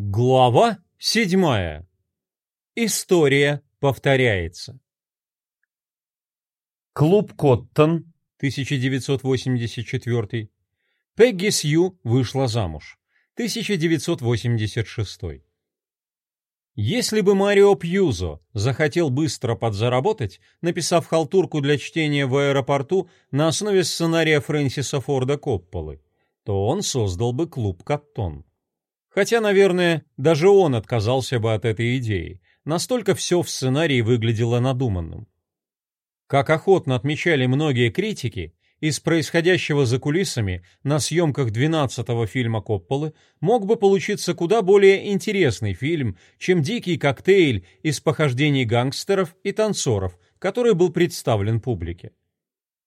Глава седьмая. История повторяется. Клуб Коттон, 1984. Пегги Сью вышла замуж, 1986. Если бы Марио Пьюзо захотел быстро подзаработать, написав халтурку для чтения в аэропорту на основе сценария Фрэнсиса Форда Копполы, то он создал бы клуб Коттон. Хотя, наверное, даже он отказался бы от этой идеи. Настолько все в сценарии выглядело надуманным. Как охотно отмечали многие критики, из происходящего за кулисами на съемках 12-го фильма Копполы мог бы получиться куда более интересный фильм, чем «Дикий коктейль» из похождений гангстеров и танцоров, который был представлен публике.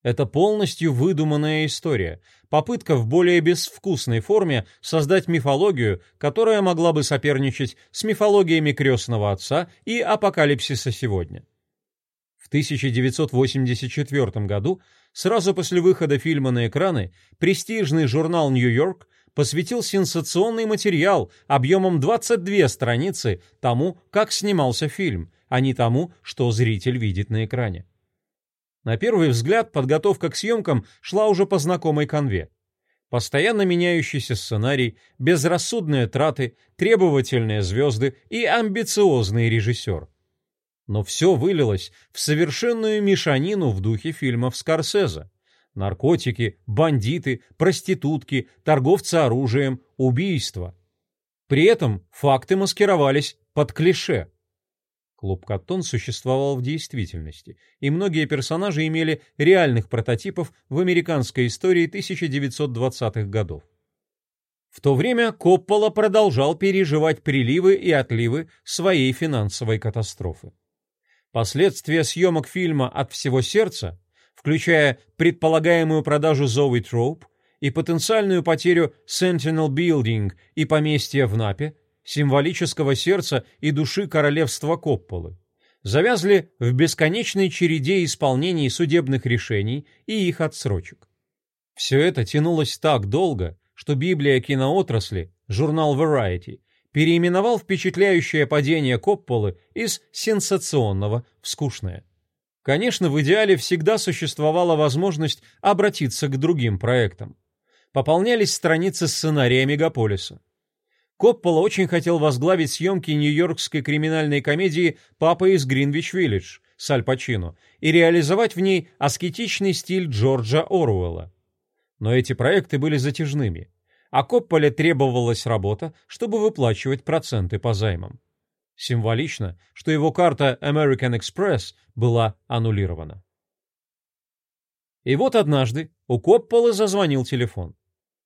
Это полностью выдуманная история, попытка в более безвкусной форме создать мифологию, которая могла бы соперничать с мифологиями крестного отца и апокалипсиса сегодня. В 1984 году, сразу после выхода фильма на экраны, престижный журнал «Нью-Йорк» посвятил сенсационный материал объемом 22 страницы тому, как снимался фильм, а не тому, что зритель видит на экране. На первый взгляд подготовка к съемкам шла уже по знакомой конве. Постоянно меняющийся сценарий, безрассудные траты, требовательные звезды и амбициозный режиссер. Но все вылилось в совершенную мешанину в духе фильмов Скорсезе. Наркотики, бандиты, проститутки, торговцы оружием, убийства. При этом факты маскировались под клише – Клуб Каттон существовал в действительности, и многие персонажи имели реальных прототипов в американской истории 1920-х годов. В то время Коппола продолжал переживать приливы и отливы своей финансовой катастрофы. Последствия съемок фильма «От всего сердца», включая предполагаемую продажу Зои Троуп и потенциальную потерю Sentinel Building и поместья в Напе, символического сердца и души королевства Копполы, завязли в бесконечной череде исполнений судебных решений и их отсрочек. Все это тянулось так долго, что Библия киноотрасли, журнал Variety, переименовал впечатляющее падение Копполы из сенсационного в скучное. Конечно, в идеале всегда существовала возможность обратиться к другим проектам. Пополнялись страницы сценария Мегаполиса. Коппола очень хотел возглавить съемки нью-йоркской криминальной комедии «Папа из Гринвич-Виллидж» с Аль Пачино и реализовать в ней аскетичный стиль Джорджа Оруэлла. Но эти проекты были затяжными, а Копполе требовалась работа, чтобы выплачивать проценты по займам. Символично, что его карта American Express была аннулирована. И вот однажды у Копполы зазвонил телефон.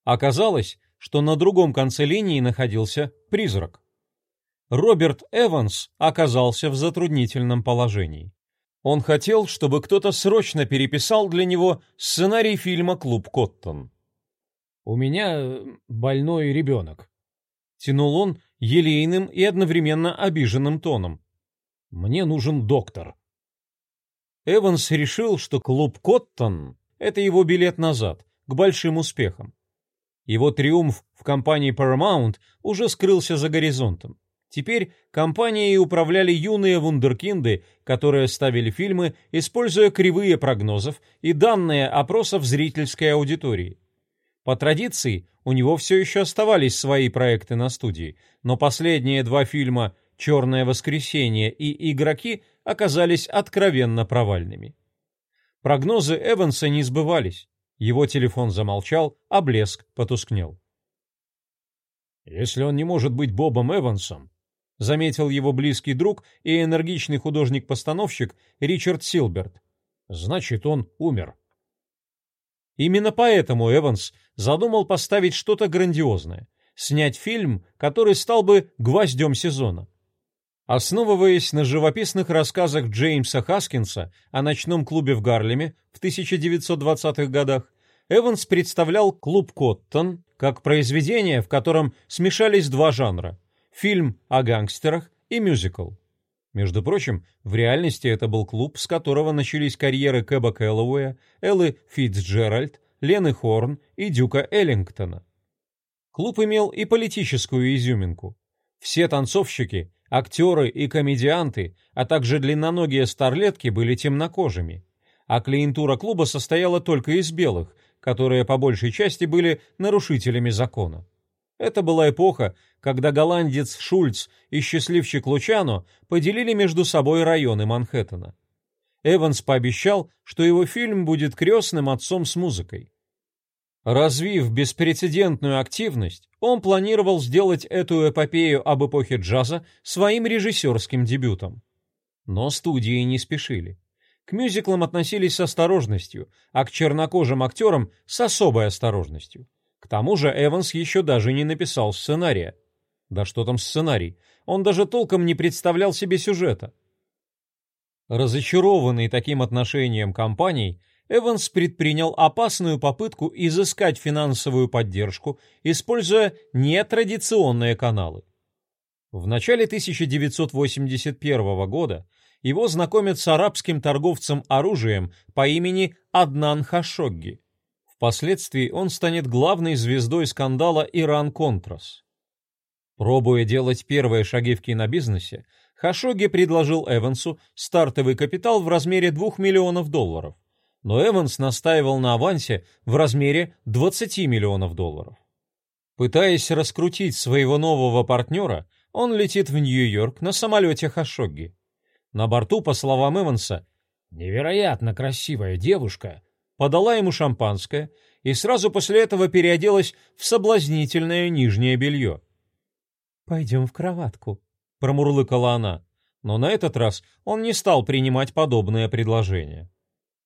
Оказалось, что на другом конце линии находился призрак. Роберт Эванс оказался в затруднительном положении. Он хотел, чтобы кто-то срочно переписал для него сценарий фильма «Клуб Коттон». «У меня э, больной ребенок», — тянул он елейным и одновременно обиженным тоном. «Мне нужен доктор». Эванс решил, что клуб Коттон — это его билет назад, к большим успехам. Его триумф в компании Paramount уже скрылся за горизонтом. Теперь компанией управляли юные вундеркинды, которые ставили фильмы, используя кривые прогнозов и данные опросов зрительской аудитории. По традиции, у него все еще оставались свои проекты на студии, но последние два фильма «Черное воскресенье» и «Игроки» оказались откровенно провальными. Прогнозы Эванса не сбывались. Его телефон замолчал, а блеск потускнел. «Если он не может быть Бобом Эвансом», — заметил его близкий друг и энергичный художник-постановщик Ричард Силберт, — «значит, он умер». Именно поэтому Эванс задумал поставить что-то грандиозное, снять фильм, который стал бы гвоздем сезона. Основываясь на живописных рассказах Джеймса Хаскинса о ночном клубе в Гарлеме в 1920-х годах, Эванс представлял клуб Коттон как произведение, в котором смешались два жанра – фильм о гангстерах и мюзикл. Между прочим, в реальности это был клуб, с которого начались карьеры Кэба Кэллоуэя, Эллы Фитцджеральд, Лены Хорн и Дюка Эллингтона. Клуб имел и политическую изюминку. Все танцовщики, актеры и комедианты, а также длинноногие старлетки были темнокожими, а клиентура клуба состояла только из белых, которые по большей части были нарушителями закона. Это была эпоха, когда голландец Шульц и счастливчик Лучано поделили между собой районы Манхэттена. Эванс пообещал, что его фильм будет крестным отцом с музыкой. Развив беспрецедентную активность, он планировал сделать эту эпопею об эпохе джаза своим режиссерским дебютом. Но студии не спешили. К мюзиклам относились с осторожностью, а к чернокожим актерам с особой осторожностью. К тому же Эванс еще даже не написал сценария. Да что там сценарий? Он даже толком не представлял себе сюжета. Разочарованный таким отношением компаний, Эванс предпринял опасную попытку изыскать финансовую поддержку, используя нетрадиционные каналы. В начале 1981 года его знакомят с арабским торговцем оружием по имени Аднан Хашогги. Впоследствии он станет главной звездой скандала Иран-Контрас. Пробуя делать первые шаги в кинобизнесе, Хашоги предложил Эвансу стартовый капитал в размере 2 миллионов долларов но Эванс настаивал на авансе в размере 20 миллионов долларов. Пытаясь раскрутить своего нового партнера, он летит в Нью-Йорк на самолете Хашогги. На борту, по словам Эванса, невероятно красивая девушка подала ему шампанское и сразу после этого переоделась в соблазнительное нижнее белье. «Пойдем в кроватку», — промурлыкала она, но на этот раз он не стал принимать подобное предложение.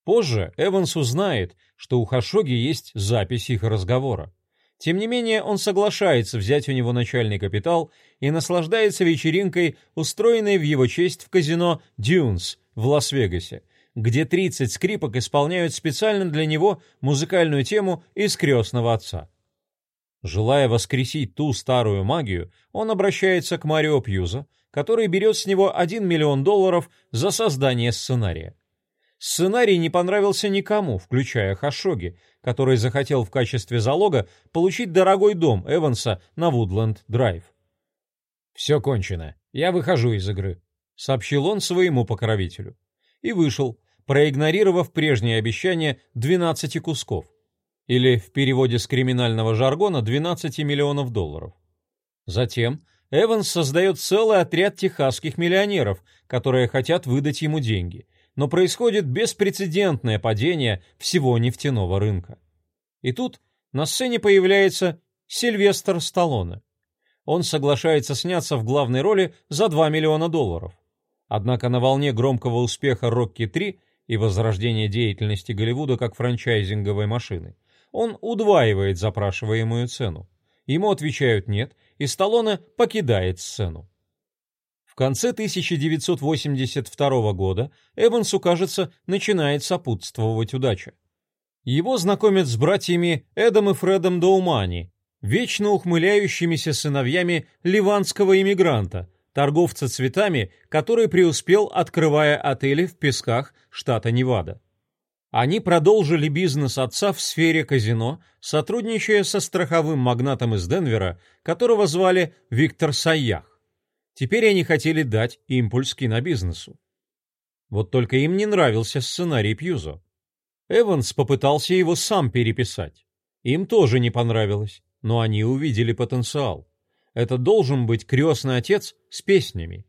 Позже Эванс узнает, что у Хашоги есть запись их разговора. Тем не менее, он соглашается взять у него начальный капитал и наслаждается вечеринкой, устроенной в его честь в казино «Дюнс» в Лас-Вегасе, где 30 скрипок исполняют специально для него музыкальную тему из «Крестного отца». Желая воскресить ту старую магию, он обращается к Марио Пьюза, который берет с него 1 миллион долларов за создание сценария. Сценарий не понравился никому, включая Хашоги, который захотел в качестве залога получить дорогой дом Эванса на Вудленд-драйв. «Все кончено. Я выхожу из игры», — сообщил он своему покровителю. И вышел, проигнорировав прежнее обещание 12 кусков. Или в переводе с криминального жаргона 12 миллионов долларов. Затем Эванс создает целый отряд техасских миллионеров, которые хотят выдать ему деньги — но происходит беспрецедентное падение всего нефтяного рынка. И тут на сцене появляется Сильвестр Сталлоне. Он соглашается сняться в главной роли за 2 миллиона долларов. Однако на волне громкого успеха «Рокки 3» и возрождения деятельности Голливуда как франчайзинговой машины, он удваивает запрашиваемую цену. Ему отвечают «нет», и Сталлоне покидает сцену конце 1982 года Эвансу, кажется, начинает сопутствовать удача. Его знакомят с братьями Эдом и Фредом Доумани, вечно ухмыляющимися сыновьями ливанского иммигранта, торговца цветами, который преуспел, открывая отели в песках штата Невада. Они продолжили бизнес отца в сфере казино, сотрудничая со страховым магнатом из Денвера, которого звали Виктор Сайях. Теперь они хотели дать импульс кинобизнесу. Вот только им не нравился сценарий Пьюзо. Эванс попытался его сам переписать. Им тоже не понравилось, но они увидели потенциал. Это должен быть крестный отец с песнями.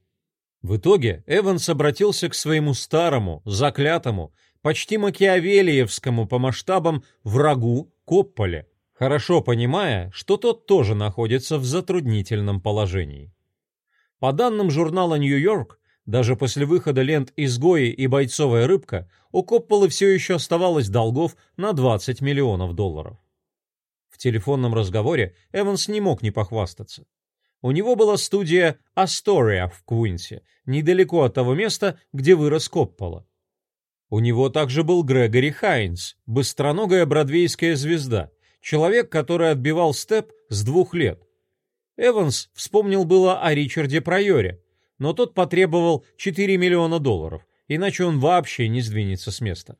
В итоге Эванс обратился к своему старому, заклятому, почти макиавелиевскому по масштабам врагу Копполе, хорошо понимая, что тот тоже находится в затруднительном положении. По данным журнала «Нью-Йорк», даже после выхода лент «Изгои» и «Бойцовая рыбка» у Копполы все еще оставалось долгов на 20 миллионов долларов. В телефонном разговоре Эванс не мог не похвастаться. У него была студия «Астория» в Куинсе, недалеко от того места, где вырос Коппола. У него также был Грегори Хайнс, быстроногая бродвейская звезда, человек, который отбивал степ с двух лет, Эванс вспомнил было о Ричарде Прайоре, но тот потребовал 4 миллиона долларов, иначе он вообще не сдвинется с места.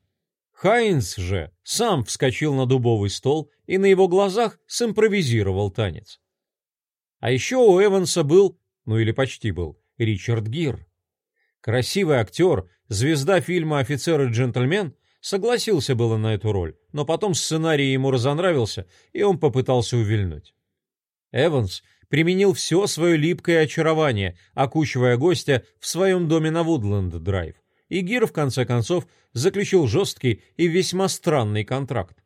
Хайнс же сам вскочил на дубовый стол и на его глазах симпровизировал танец. А еще у Эванса был ну или почти был, Ричард Гир. Красивый актер, звезда фильма «Офицер и джентльмен» согласился было на эту роль, но потом сценарий ему разонравился, и он попытался увильнуть. Эванс применил все свое липкое очарование, окучивая гостя в своем доме на Вудленд-драйв, и Гир, в конце концов, заключил жесткий и весьма странный контракт.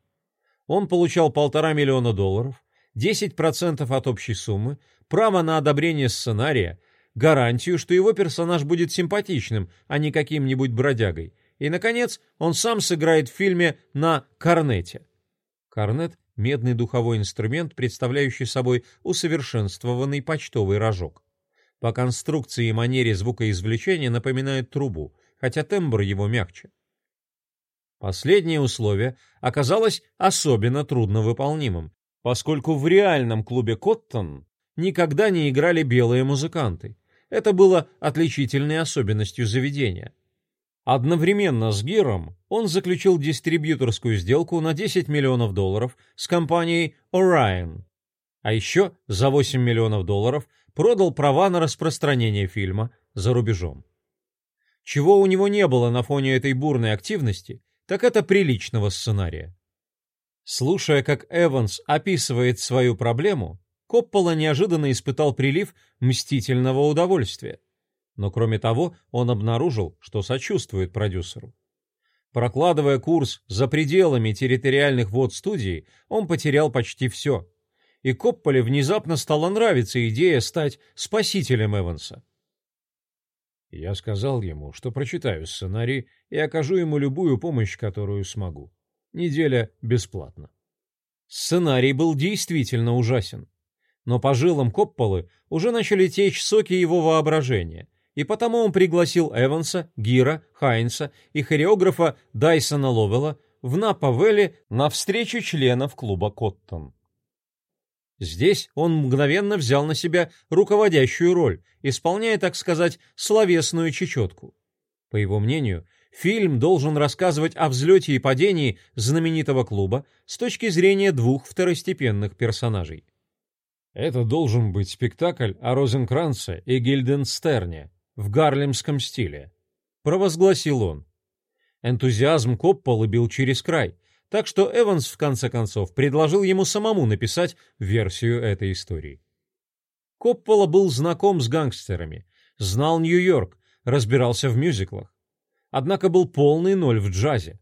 Он получал полтора миллиона долларов, 10% от общей суммы, право на одобрение сценария, гарантию, что его персонаж будет симпатичным, а не каким-нибудь бродягой. И, наконец, он сам сыграет в фильме на корнете. Корнет — медный духовой инструмент, представляющий собой усовершенствованный почтовый рожок. По конструкции и манере звукоизвлечения напоминает трубу, хотя тембр его мягче. Последнее условие оказалось особенно трудновыполнимым, поскольку в реальном клубе «Коттон» никогда не играли белые музыканты. Это было отличительной особенностью заведения. Одновременно с Гиром он заключил дистрибьюторскую сделку на 10 миллионов долларов с компанией Orion, а еще за 8 миллионов долларов продал права на распространение фильма за рубежом. Чего у него не было на фоне этой бурной активности, так это приличного сценария. Слушая, как Эванс описывает свою проблему, Коппола неожиданно испытал прилив мстительного удовольствия. Но кроме того, он обнаружил, что сочувствует продюсеру. Прокладывая курс за пределами территориальных вод студии, он потерял почти все. И Копполе внезапно стала нравиться идея стать спасителем Эванса. Я сказал ему, что прочитаю сценарий и окажу ему любую помощь, которую смогу. Неделя бесплатно. Сценарий был действительно ужасен. Но по жилам Копполы уже начали течь соки его воображения, и потому он пригласил Эванса, Гира, Хайнса и хореографа Дайсона Ловела в Напа-Вэлли на встречу членов клуба «Коттон». Здесь он мгновенно взял на себя руководящую роль, исполняя, так сказать, словесную чечетку. По его мнению, Фильм должен рассказывать о взлете и падении знаменитого клуба с точки зрения двух второстепенных персонажей. Это должен быть спектакль о Розенкранце и Гильденстерне в гарлемском стиле, провозгласил он. Энтузиазм Копполы бил через край, так что Эванс в конце концов предложил ему самому написать версию этой истории. Коппола был знаком с гангстерами, знал Нью-Йорк, разбирался в мюзиклах однако был полный ноль в джазе.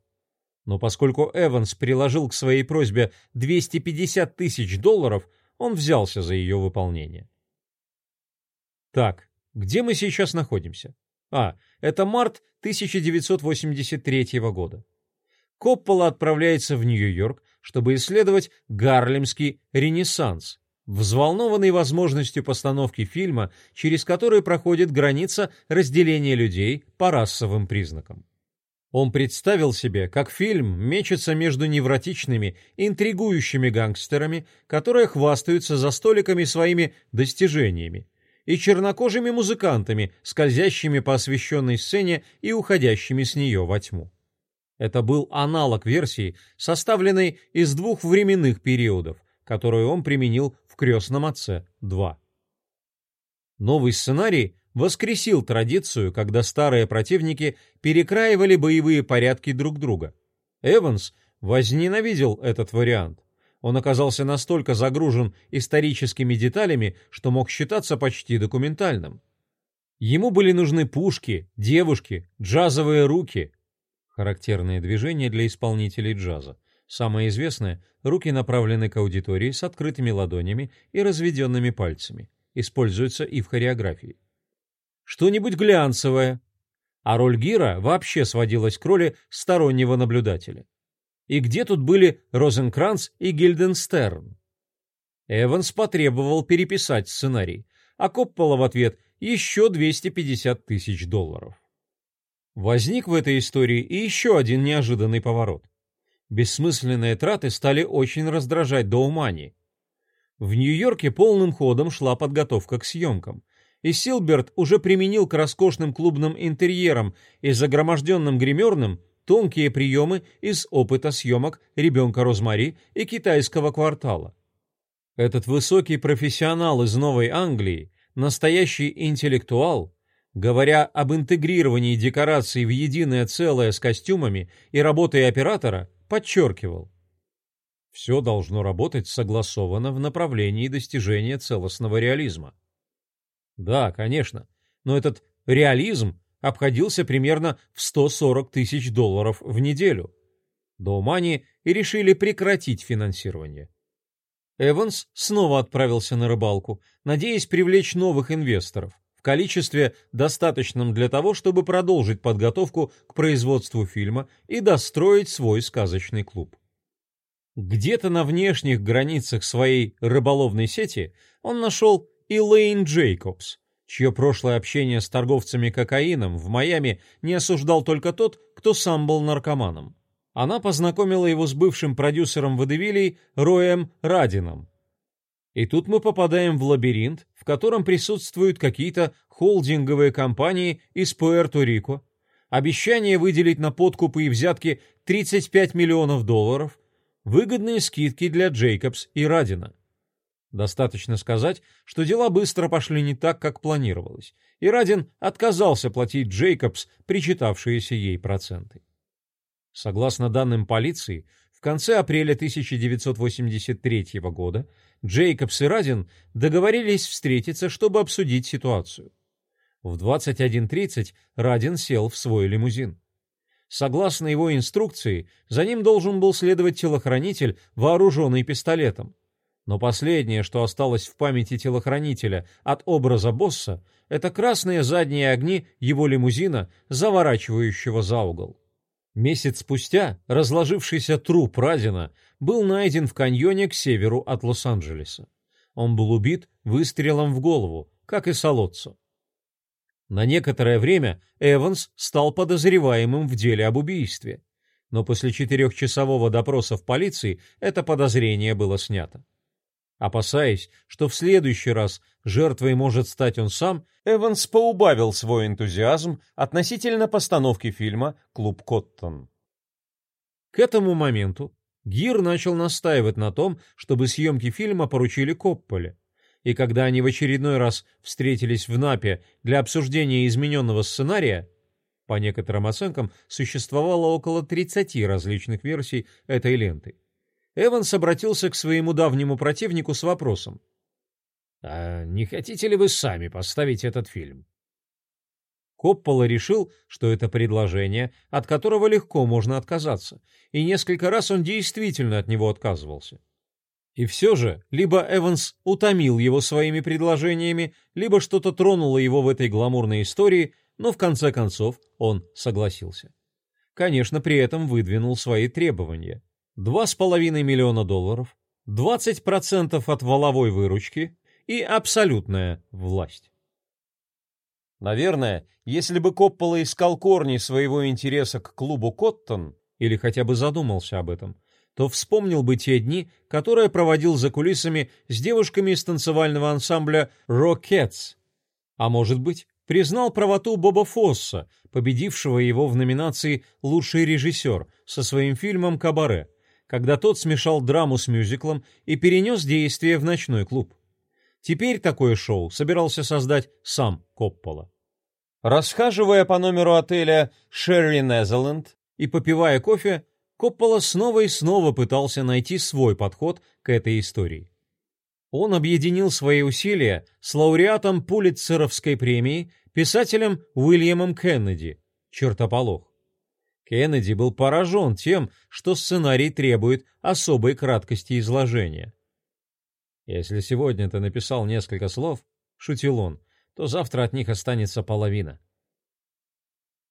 Но поскольку Эванс приложил к своей просьбе 250 тысяч долларов, он взялся за ее выполнение. Так, где мы сейчас находимся? А, это март 1983 года. Коппола отправляется в Нью-Йорк, чтобы исследовать Гарлемский ренессанс, взволнованный возможностью постановки фильма, через который проходит граница разделения людей по расовым признакам. Он представил себе, как фильм мечется между невротичными, интригующими гангстерами, которые хвастаются за столиками своими достижениями, и чернокожими музыкантами, скользящими по освещенной сцене и уходящими с нее во тьму. Это был аналог версии, составленной из двух временных периодов, которую он применил в «Крестном отце 2». Новый сценарий воскресил традицию, когда старые противники перекраивали боевые порядки друг друга. Эванс возненавидел этот вариант. Он оказался настолько загружен историческими деталями, что мог считаться почти документальным. Ему были нужны пушки, девушки, джазовые руки. Характерные движения для исполнителей джаза. Самое известное — руки направлены к аудитории с открытыми ладонями и разведенными пальцами. Используются и в хореографии. Что-нибудь глянцевое. А роль Гира вообще сводилась к роли стороннего наблюдателя. И где тут были Розенкранц и Гильденстерн? Эванс потребовал переписать сценарий, а Коппола в ответ еще 250 тысяч долларов. Возник в этой истории и еще один неожиданный поворот. Бессмысленные траты стали очень раздражать Доумани. В Нью-Йорке полным ходом шла подготовка к съемкам, и Силберт уже применил к роскошным клубным интерьерам и загроможденным гримерным тонкие приемы из опыта съемок «Ребенка Розмари» и «Китайского квартала». Этот высокий профессионал из Новой Англии настоящий интеллектуал, говоря об интегрировании декораций в единое целое с костюмами и работой оператора, подчеркивал. Все должно работать согласованно в направлении достижения целостного реализма. Да, конечно, но этот реализм обходился примерно в 140 тысяч долларов в неделю. Доумани и решили прекратить финансирование. Эванс снова отправился на рыбалку, надеясь привлечь новых инвесторов в количестве, достаточном для того, чтобы продолжить подготовку к производству фильма и достроить свой сказочный клуб. Где-то на внешних границах своей рыболовной сети он нашел Элейн Джейкобс, чье прошлое общение с торговцами кокаином в Майами не осуждал только тот, кто сам был наркоманом она познакомила его с бывшим продюсером водевилей Роем Радином. И тут мы попадаем в лабиринт, в котором присутствуют какие-то холдинговые компании из Пуэрто-Рико, обещание выделить на подкупы и взятки 35 миллионов долларов, выгодные скидки для Джейкобс и Радина. Достаточно сказать, что дела быстро пошли не так, как планировалось, и Радин отказался платить Джейкобс причитавшиеся ей проценты. Согласно данным полиции, в конце апреля 1983 года Джейкобс и Радин договорились встретиться, чтобы обсудить ситуацию. В 21.30 Радин сел в свой лимузин. Согласно его инструкции, за ним должен был следовать телохранитель, вооруженный пистолетом. Но последнее, что осталось в памяти телохранителя от образа босса, это красные задние огни его лимузина, заворачивающего за угол. Месяц спустя разложившийся труп Разина был найден в каньоне к северу от Лос-Анджелеса. Он был убит выстрелом в голову, как и Солоццо. На некоторое время Эванс стал подозреваемым в деле об убийстве, но после четырехчасового допроса в полиции это подозрение было снято. Опасаясь, что в следующий раз жертвой может стать он сам, Эванс поубавил свой энтузиазм относительно постановки фильма «Клуб Коттон». К этому моменту Гир начал настаивать на том, чтобы съемки фильма поручили Копполе, и когда они в очередной раз встретились в Напе для обсуждения измененного сценария, по некоторым оценкам существовало около 30 различных версий этой ленты, Эванс обратился к своему давнему противнику с вопросом. «А не хотите ли вы сами поставить этот фильм?» Коппола решил, что это предложение, от которого легко можно отказаться, и несколько раз он действительно от него отказывался. И все же, либо Эванс утомил его своими предложениями, либо что-то тронуло его в этой гламурной истории, но в конце концов он согласился. Конечно, при этом выдвинул свои требования — 2,5 миллиона долларов, 20% от валовой выручки и абсолютная власть. Наверное, если бы Коппола искал корни своего интереса к клубу «Коттон» или хотя бы задумался об этом, то вспомнил бы те дни, которые проводил за кулисами с девушками из танцевального ансамбля «Рокетс». А может быть, признал правоту Боба Фосса, победившего его в номинации «Лучший режиссер» со своим фильмом «Кабаре», когда тот смешал драму с мюзиклом и перенес действие в ночной клуб. Теперь такое шоу собирался создать сам Коппола. Расхаживая по номеру отеля «Шерри Незерленд» и попивая кофе, Коппола снова и снова пытался найти свой подход к этой истории. Он объединил свои усилия с лауреатом Пулитцеровской премии, писателем Уильямом Кеннеди, чертополох. Кеннеди был поражен тем, что сценарий требует особой краткости изложения. «Если сегодня ты написал несколько слов, — шутил он, — то завтра от них останется половина».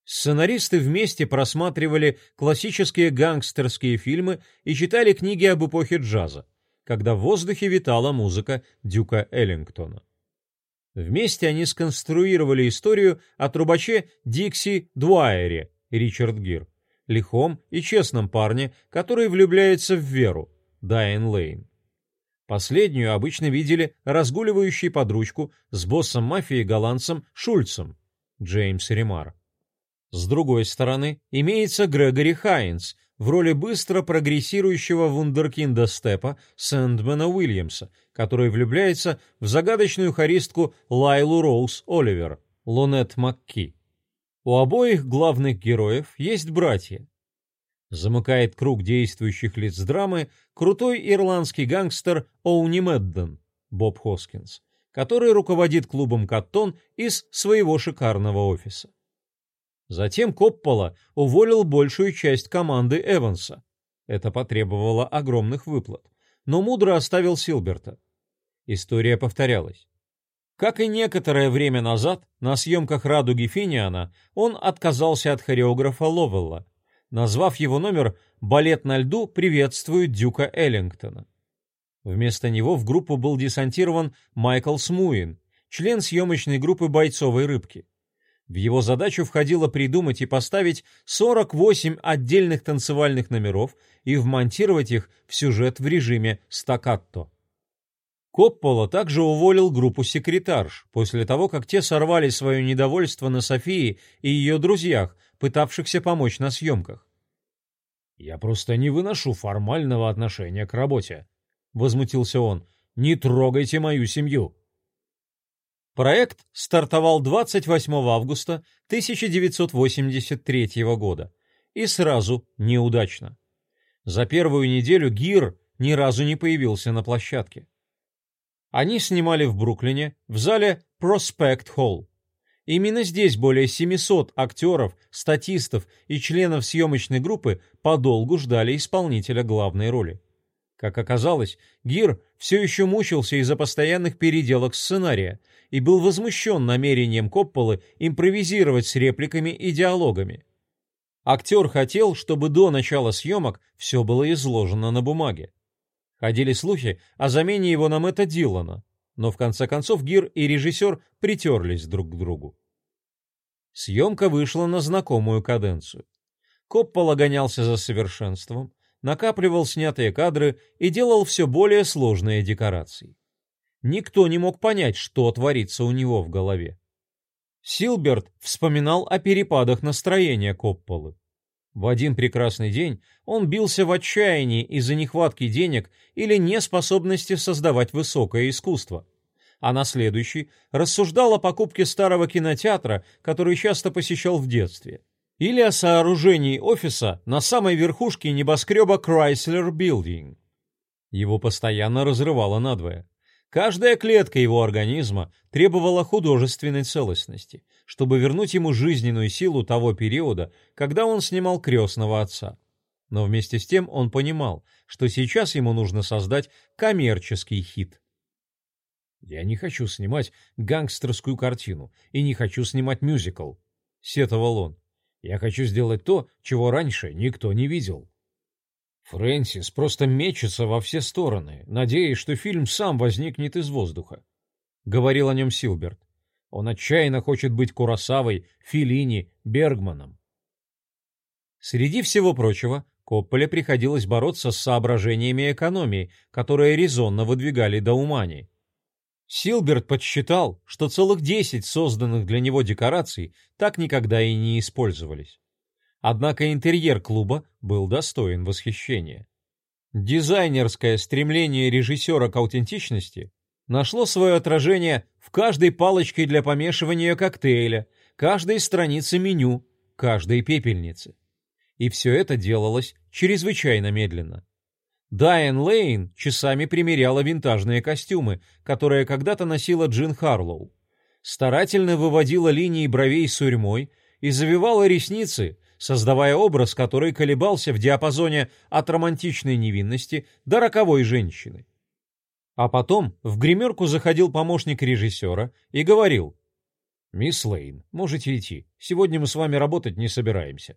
Сценаристы вместе просматривали классические гангстерские фильмы и читали книги об эпохе джаза, когда в воздухе витала музыка Дюка Эллингтона. Вместе они сконструировали историю о трубаче Дикси Дуайере, Ричард Гир, лихом и честном парне, который влюбляется в Веру, Дайан Лейн. Последнюю обычно видели разгуливающей под ручку с боссом мафии голландцем Шульцем, Джеймс Ремар. С другой стороны, имеется Грегори Хайнс в роли быстро прогрессирующего вундеркинда Степа Сэндмена Уильямса, который влюбляется в загадочную хористку Лайлу Роуз Оливер, Лонет Макки. У обоих главных героев есть братья. Замыкает круг действующих лиц драмы крутой ирландский гангстер Оуни Медден, Боб Хоскинс, который руководит клубом «Каттон» из своего шикарного офиса. Затем Коппола уволил большую часть команды Эванса. Это потребовало огромных выплат, но мудро оставил Силберта. История повторялась. Как и некоторое время назад, на съемках «Радуги Финиана» он отказался от хореографа Ловелла, назвав его номер «Балет на льду приветствует Дюка Эллингтона». Вместо него в группу был десантирован Майкл Смуин, член съемочной группы «Бойцовой рыбки». В его задачу входило придумать и поставить 48 отдельных танцевальных номеров и вмонтировать их в сюжет в режиме стаккато. Коппола также уволил группу секретарш после того, как те сорвали свое недовольство на Софии и ее друзьях, пытавшихся помочь на съемках. «Я просто не выношу формального отношения к работе», — возмутился он. «Не трогайте мою семью». Проект стартовал 28 августа 1983 года и сразу неудачно. За первую неделю Гир ни разу не появился на площадке. Они снимали в Бруклине, в зале Prospect Hall. Именно здесь более 700 актеров, статистов и членов съемочной группы подолгу ждали исполнителя главной роли. Как оказалось, Гир все еще мучился из-за постоянных переделок сценария и был возмущен намерением Копполы импровизировать с репликами и диалогами. Актер хотел, чтобы до начала съемок все было изложено на бумаге. Ходили слухи о замене его на Мэтта Дилана, но в конце концов Гир и режиссер притерлись друг к другу. Съемка вышла на знакомую каденцию. Коппола гонялся за совершенством, накапливал снятые кадры и делал все более сложные декорации. Никто не мог понять, что творится у него в голове. Силберт вспоминал о перепадах настроения Копполы. В один прекрасный день он бился в отчаянии из-за нехватки денег или неспособности создавать высокое искусство. А на следующий рассуждал о покупке старого кинотеатра, который часто посещал в детстве или о сооружении офиса на самой верхушке небоскреба Chrysler Building. Его постоянно разрывало надвое. Каждая клетка его организма требовала художественной целостности, чтобы вернуть ему жизненную силу того периода, когда он снимал крестного отца. Но вместе с тем он понимал, что сейчас ему нужно создать коммерческий хит. «Я не хочу снимать гангстерскую картину и не хочу снимать мюзикл», — сетовал он. Я хочу сделать то, чего раньше никто не видел. Фрэнсис просто мечется во все стороны, надеясь, что фильм сам возникнет из воздуха. Говорил о нем Силберт. Он отчаянно хочет быть Курасавой, Филини, Бергманом. Среди всего прочего, Копполе приходилось бороться с соображениями экономии, которые резонно выдвигали Даумани. Силберт подсчитал, что целых десять созданных для него декораций так никогда и не использовались. Однако интерьер клуба был достоин восхищения. Дизайнерское стремление режиссера к аутентичности нашло свое отражение в каждой палочке для помешивания коктейля, каждой странице меню, каждой пепельнице. И все это делалось чрезвычайно медленно. Дайан Лейн часами примеряла винтажные костюмы, которые когда-то носила Джин Харлоу. Старательно выводила линии бровей сурьмой и завивала ресницы, создавая образ, который колебался в диапазоне от романтичной невинности до роковой женщины. А потом в гримерку заходил помощник режиссера и говорил, «Мисс Лейн, можете идти. Сегодня мы с вами работать не собираемся».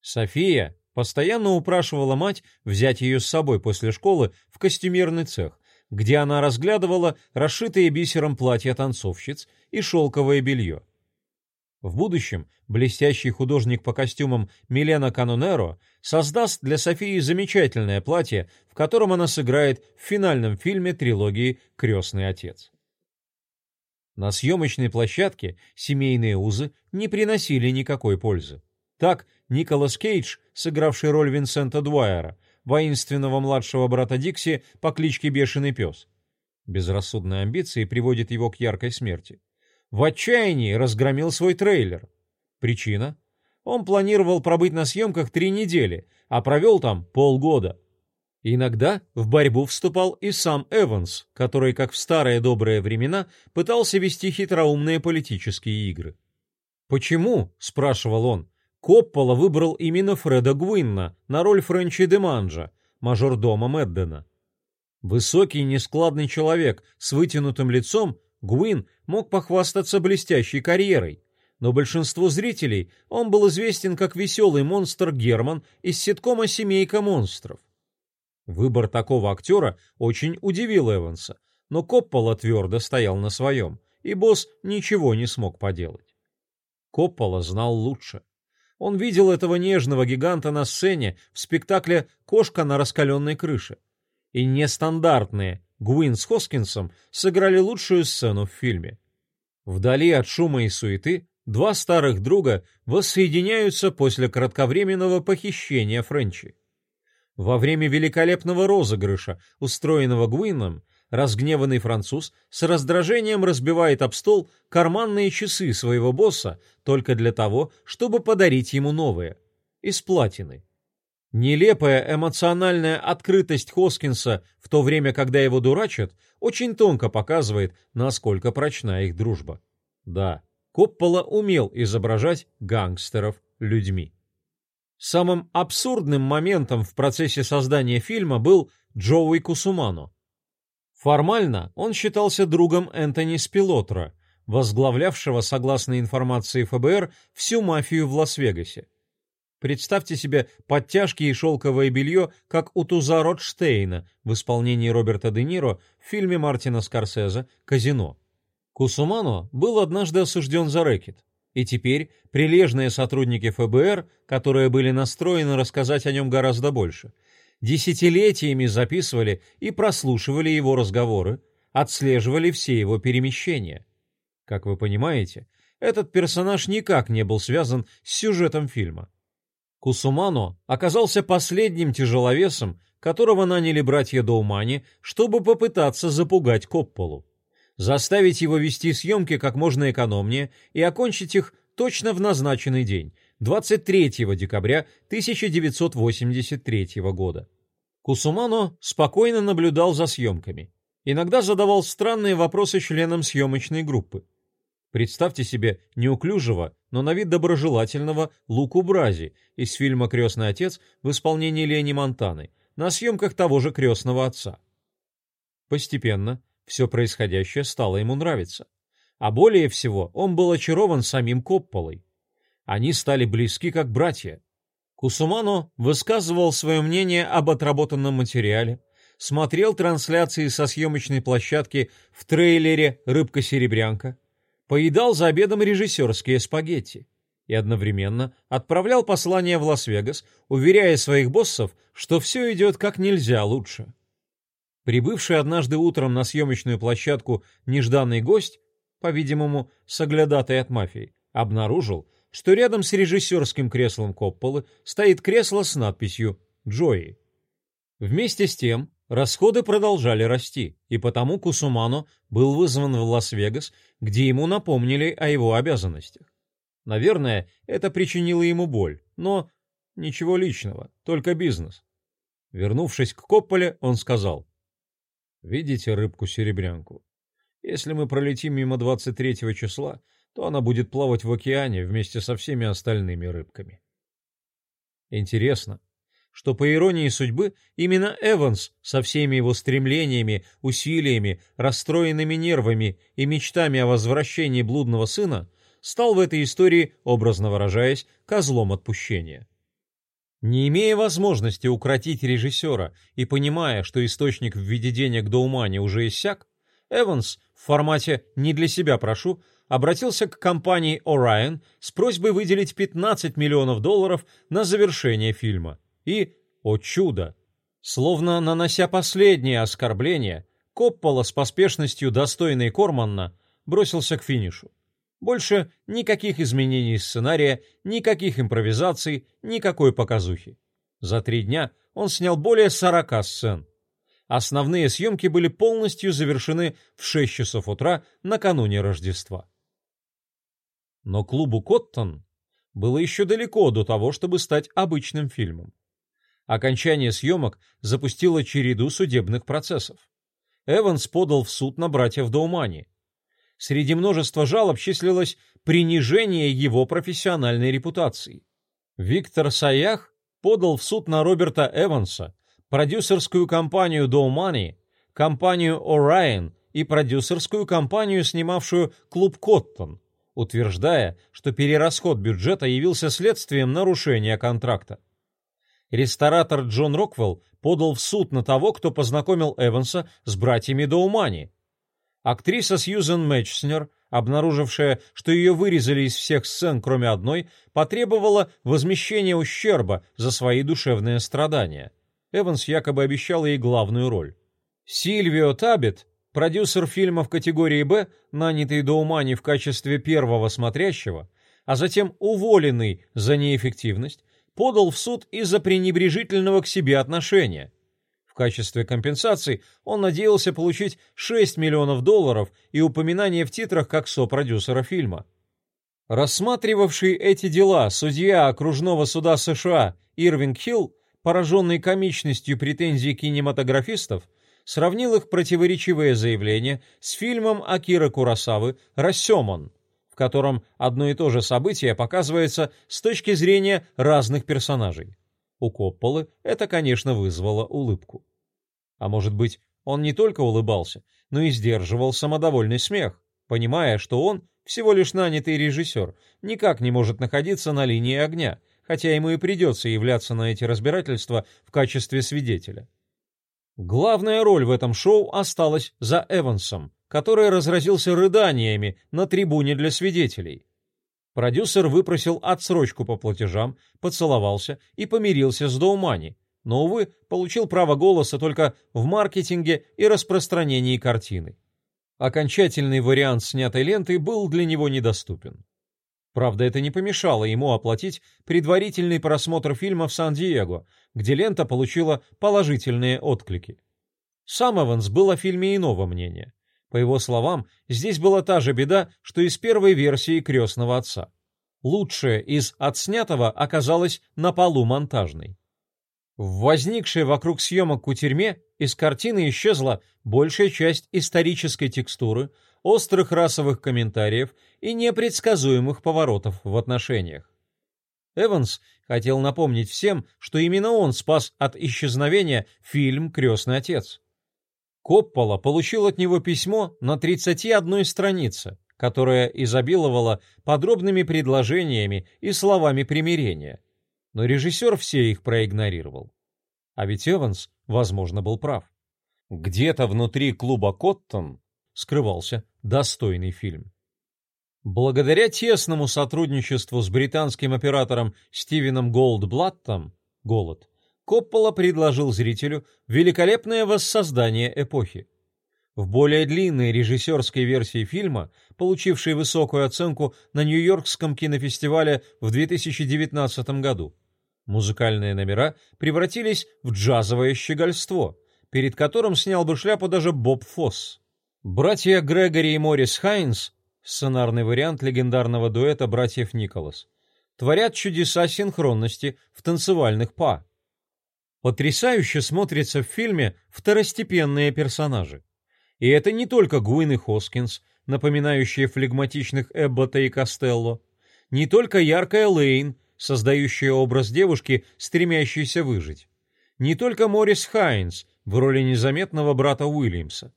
София, Постоянно упрашивала мать взять ее с собой после школы в костюмерный цех, где она разглядывала расшитые бисером платья танцовщиц и шелковое белье. В будущем блестящий художник по костюмам Милена Канонеро создаст для Софии замечательное платье, в котором она сыграет в финальном фильме трилогии «Крестный отец». На съемочной площадке семейные узы не приносили никакой пользы. Так, Николас Кейдж, сыгравший роль Винсента Дуайера, воинственного младшего брата Дикси по кличке Бешеный Пес. Безрассудные амбиции приводят его к яркой смерти. В отчаянии разгромил свой трейлер. Причина? Он планировал пробыть на съемках три недели, а провел там полгода. Иногда в борьбу вступал и сам Эванс, который, как в старые добрые времена, пытался вести хитроумные политические игры. «Почему?» – спрашивал он. Коппола выбрал именно Фреда Гуинна на роль Френчи де Манжа, мажордома Меддена. Высокий нескладный человек с вытянутым лицом, Гуин мог похвастаться блестящей карьерой, но большинству зрителей он был известен как веселый монстр Герман из ситкома «Семейка монстров». Выбор такого актера очень удивил Эванса, но Коппола твердо стоял на своем, и босс ничего не смог поделать. Коппола знал лучше. Он видел этого нежного гиганта на сцене в спектакле «Кошка на раскаленной крыше». И нестандартные Гуин с Хоскинсом сыграли лучшую сцену в фильме. Вдали от шума и суеты два старых друга воссоединяются после кратковременного похищения Френчи. Во время великолепного розыгрыша, устроенного Гуином, разгневанный француз с раздражением разбивает об стол карманные часы своего босса только для того, чтобы подарить ему новые, из платины. Нелепая эмоциональная открытость Хоскинса в то время, когда его дурачат, очень тонко показывает, насколько прочна их дружба. Да, Коппола умел изображать гангстеров людьми. Самым абсурдным моментом в процессе создания фильма был Джоуи Кусумано. Формально он считался другом Энтони Спилотра, возглавлявшего, согласно информации ФБР, всю мафию в Лас-Вегасе. Представьте себе подтяжки и шелковое белье, как у Туза Ротштейна в исполнении Роберта Де Ниро в фильме Мартина Скорсезе «Казино». Кусумано был однажды осужден за рэкет. И теперь прилежные сотрудники ФБР, которые были настроены рассказать о нем гораздо больше, десятилетиями записывали и прослушивали его разговоры, отслеживали все его перемещения. Как вы понимаете, этот персонаж никак не был связан с сюжетом фильма. Кусумано оказался последним тяжеловесом, которого наняли братья Доумани, чтобы попытаться запугать Копполу заставить его вести съемки как можно экономнее и окончить их точно в назначенный день, 23 декабря 1983 года. Кусумано спокойно наблюдал за съемками. Иногда задавал странные вопросы членам съемочной группы. Представьте себе неуклюжего, но на вид доброжелательного Луку Брази из фильма «Крестный отец» в исполнении Лени Монтаны на съемках того же «Крестного отца». Постепенно все происходящее стало ему нравиться. А более всего он был очарован самим Копполой. Они стали близки как братья. Кусумано высказывал свое мнение об отработанном материале, смотрел трансляции со съемочной площадки в трейлере «Рыбка-серебрянка», поедал за обедом режиссерские спагетти и одновременно отправлял послание в Лас-Вегас, уверяя своих боссов, что все идет как нельзя лучше. Прибывший однажды утром на съемочную площадку нежданный гость, по-видимому, соглядатай от мафии, обнаружил, что рядом с режиссерским креслом Копполы стоит кресло с надписью «Джои». Вместе с тем, расходы продолжали расти, и потому Кусумано был вызван в Лас-Вегас, где ему напомнили о его обязанностях. Наверное, это причинило ему боль, но ничего личного, только бизнес. Вернувшись к Копполе, он сказал, Видите рыбку-серебрянку? Если мы пролетим мимо 23 числа, то она будет плавать в океане вместе со всеми остальными рыбками. Интересно, что по иронии судьбы именно Эванс со всеми его стремлениями, усилиями, расстроенными нервами и мечтами о возвращении блудного сына стал в этой истории, образно выражаясь, козлом отпущения. Не имея возможности укротить режиссера и понимая, что источник в виде денег до умани уже иссяк, Эванс в формате «не для себя прошу» обратился к компании Orion с просьбой выделить 15 миллионов долларов на завершение фильма. И, о чудо, словно нанося последнее оскорбление, Коппола с поспешностью достойной Корманна бросился к финишу. Больше никаких изменений сценария, никаких импровизаций, никакой показухи. За три дня он снял более 40 сцен. Основные съемки были полностью завершены в 6 часов утра накануне Рождества. Но клубу «Коттон» было еще далеко до того, чтобы стать обычным фильмом. Окончание съемок запустило череду судебных процессов. Эванс подал в суд на братьев Доумани. Среди множества жалоб числилось принижение его профессиональной репутации. Виктор Саях подал в суд на Роберта Эванса, продюсерскую компанию Доумани, компанию Orion и продюсерскую компанию, снимавшую «Клуб Коттон», утверждая, что перерасход бюджета явился следствием нарушения контракта. Ресторатор Джон Роквелл подал в суд на того, кто познакомил Эванса с братьями Доумани. Актриса Сьюзен Мэтчснер, обнаружившая, что ее вырезали из всех сцен, кроме одной, потребовала возмещения ущерба за свои душевные страдания. Эванс якобы обещал ей главную роль. Сильвио Табит Продюсер фильма в категории «Б», нанятый Доумани в качестве первого смотрящего, а затем уволенный за неэффективность, подал в суд из-за пренебрежительного к себе отношения. В качестве компенсации он надеялся получить 6 миллионов долларов и упоминание в титрах как сопродюсера фильма. Рассматривавший эти дела судья окружного суда США Ирвинг Хилл, пораженный комичностью претензий кинематографистов, сравнил их противоречивые заявления с фильмом Акира Курасавы «Рассемон», в котором одно и то же событие показывается с точки зрения разных персонажей. У Копполы это, конечно, вызвало улыбку. А может быть, он не только улыбался, но и сдерживал самодовольный смех, понимая, что он, всего лишь нанятый режиссер, никак не может находиться на линии огня, хотя ему и придется являться на эти разбирательства в качестве свидетеля. Главная роль в этом шоу осталась за Эвансом, который разразился рыданиями на трибуне для свидетелей. Продюсер выпросил отсрочку по платежам, поцеловался и помирился с Доумани, но, увы, получил право голоса только в маркетинге и распространении картины. Окончательный вариант снятой ленты был для него недоступен. Правда, это не помешало ему оплатить предварительный просмотр фильма в Сан-Диего, где лента получила положительные отклики. Сам Эванс был о фильме иного мнения. По его словам, здесь была та же беда, что и с первой версией «Крестного отца». Лучшее из отснятого оказалось на полу монтажной. В возникшей вокруг съемок кутерьме из картины исчезла большая часть исторической текстуры, острых расовых комментариев и непредсказуемых поворотов в отношениях. Эванс хотел напомнить всем, что именно он спас от исчезновения фильм «Крестный отец». Коппола получил от него письмо на 31 странице, которое изобиловало подробными предложениями и словами примирения, но режиссер все их проигнорировал. А ведь Эванс, возможно, был прав. Где-то внутри клуба «Коттон» скрывался достойный фильм. Благодаря тесному сотрудничеству с британским оператором Стивеном Голдблаттом «Голод», Коппола предложил зрителю великолепное воссоздание эпохи. В более длинной режиссерской версии фильма, получившей высокую оценку на Нью-Йоркском кинофестивале в 2019 году, музыкальные номера превратились в джазовое щегольство, перед которым снял бы шляпу даже Боб Фосс. Братья Грегори и Морис Хайнс, сценарный вариант легендарного дуэта братьев Николас, творят чудеса синхронности в танцевальных па. Потрясающе смотрятся в фильме второстепенные персонажи. И это не только Гуин и Хоскинс, напоминающие флегматичных Эббота и Костелло, не только яркая Лейн, создающая образ девушки, стремящейся выжить, не только Морис Хайнс в роли незаметного брата Уильямса,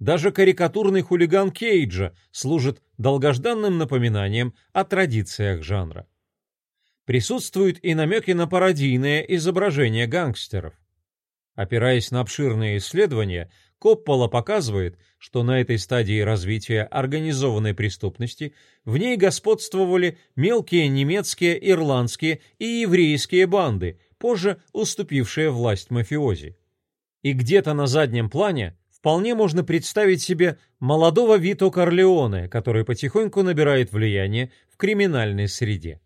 даже карикатурный хулиган Кейджа служит долгожданным напоминанием о традициях жанра. Присутствуют и намеки на пародийное изображение гангстеров. Опираясь на обширные исследования, Коппола показывает, что на этой стадии развития организованной преступности в ней господствовали мелкие немецкие, ирландские и еврейские банды, позже уступившие власть мафиози. И где-то на заднем плане вполне можно представить себе молодого Вито Корлеоне, который потихоньку набирает влияние в криминальной среде.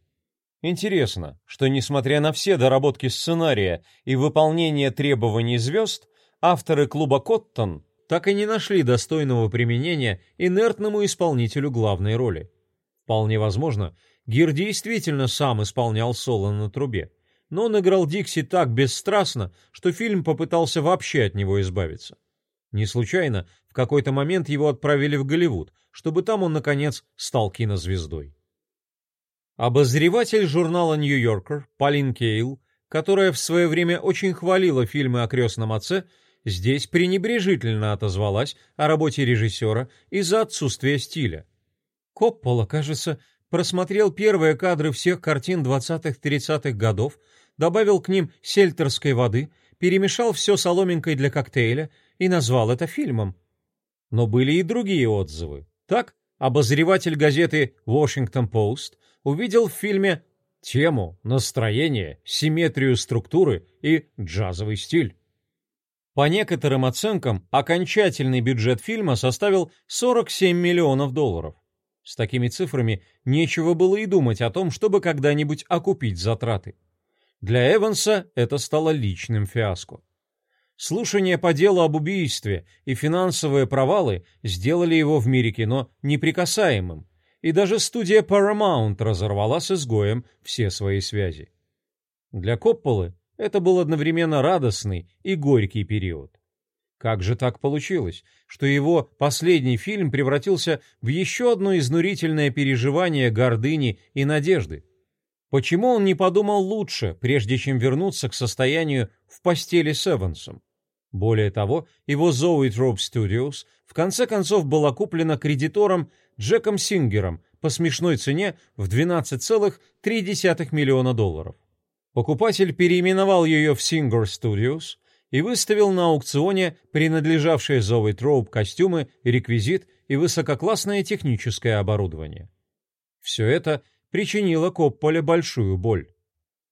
Интересно, что несмотря на все доработки сценария и выполнение требований звезд, авторы клуба «Коттон» так и не нашли достойного применения инертному исполнителю главной роли. Вполне возможно, Гир действительно сам исполнял соло на трубе, но он играл Дикси так бесстрастно, что фильм попытался вообще от него избавиться. Не случайно в какой-то момент его отправили в Голливуд, чтобы там он, наконец, стал кинозвездой. Обозреватель журнала «Нью-Йоркер» Полин Кейл, которая в свое время очень хвалила фильмы о крестном отце, здесь пренебрежительно отозвалась о работе режиссера из-за отсутствия стиля. Коппола, кажется, просмотрел первые кадры всех картин 20-30-х годов, добавил к ним сельтерской воды, перемешал все соломинкой для коктейля и назвал это фильмом. Но были и другие отзывы. Так, обозреватель газеты «Washington Post» увидел в фильме тему, настроение, симметрию структуры и джазовый стиль. По некоторым оценкам, окончательный бюджет фильма составил 47 миллионов долларов. С такими цифрами нечего было и думать о том, чтобы когда-нибудь окупить затраты. Для Эванса это стало личным фиаско. Слушание по делу об убийстве и финансовые провалы сделали его в мире кино неприкасаемым, и даже студия Paramount разорвала с изгоем все свои связи. Для Копполы это был одновременно радостный и горький период. Как же так получилось, что его последний фильм превратился в еще одно изнурительное переживание гордыни и надежды? Почему он не подумал лучше, прежде чем вернуться к состоянию в постели с Эвансом? Более того, его Zoetrope Studios в конце концов была куплена кредитором Джеком Сингером по смешной цене в 12,3 миллиона долларов. Покупатель переименовал ее в Singer Studios и выставил на аукционе принадлежавшие Zoetrope костюмы, реквизит и высококлассное техническое оборудование. Все это причинило Копполе большую боль.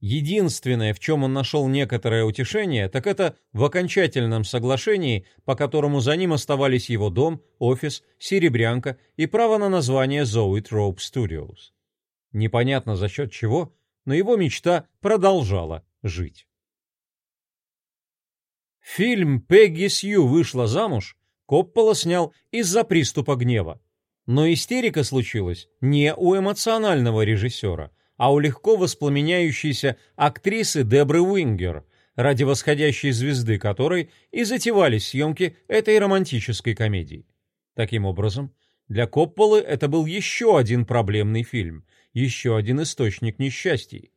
Единственное, в чем он нашел некоторое утешение, так это в окончательном соглашении, по которому за ним оставались его дом, офис, серебрянка и право на название Zoetrope Studios. Непонятно за счет чего, но его мечта продолжала жить. Фильм «Пегги Сью вышла замуж» Коппола снял из-за приступа гнева. Но истерика случилась не у эмоционального режиссера – а у легко воспламеняющейся актрисы Дебры Уингер, ради восходящей звезды которой и затевались съемки этой романтической комедии. Таким образом, для Копполы это был еще один проблемный фильм, еще один источник несчастий.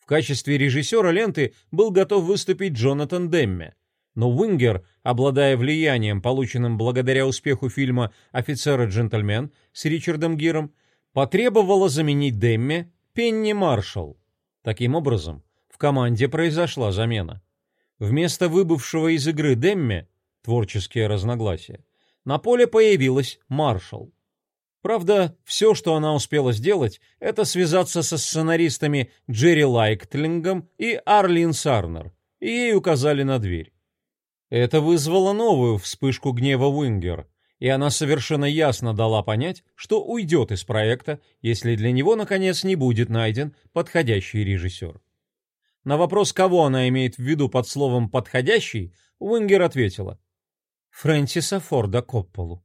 В качестве режиссера ленты был готов выступить Джонатан Демме, но Уингер, обладая влиянием, полученным благодаря успеху фильма «Офицер и джентльмен» с Ричардом Гиром, потребовала заменить Демме Пенни Маршалл. Таким образом, в команде произошла замена. Вместо выбывшего из игры Демме, творческие разногласия, на поле появилась Маршалл. Правда, все, что она успела сделать, это связаться со сценаристами Джерри Лейхтлингом и Арлин Сарнер, и ей указали на дверь. Это вызвало новую вспышку гнева Уингер, и она совершенно ясно дала понять, что уйдет из проекта, если для него, наконец, не будет найден подходящий режиссер. На вопрос, кого она имеет в виду под словом «подходящий», Уингер ответила «Фрэнсиса Форда Копполу».